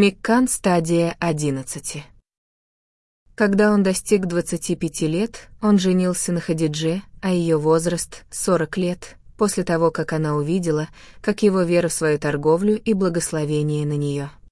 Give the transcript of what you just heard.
Миккан стадия 11. Когда он достиг 25 лет, он женился на Хадидже, а ее возраст — 40 лет, после того, как она увидела, как его вера в свою торговлю и благословение на нее —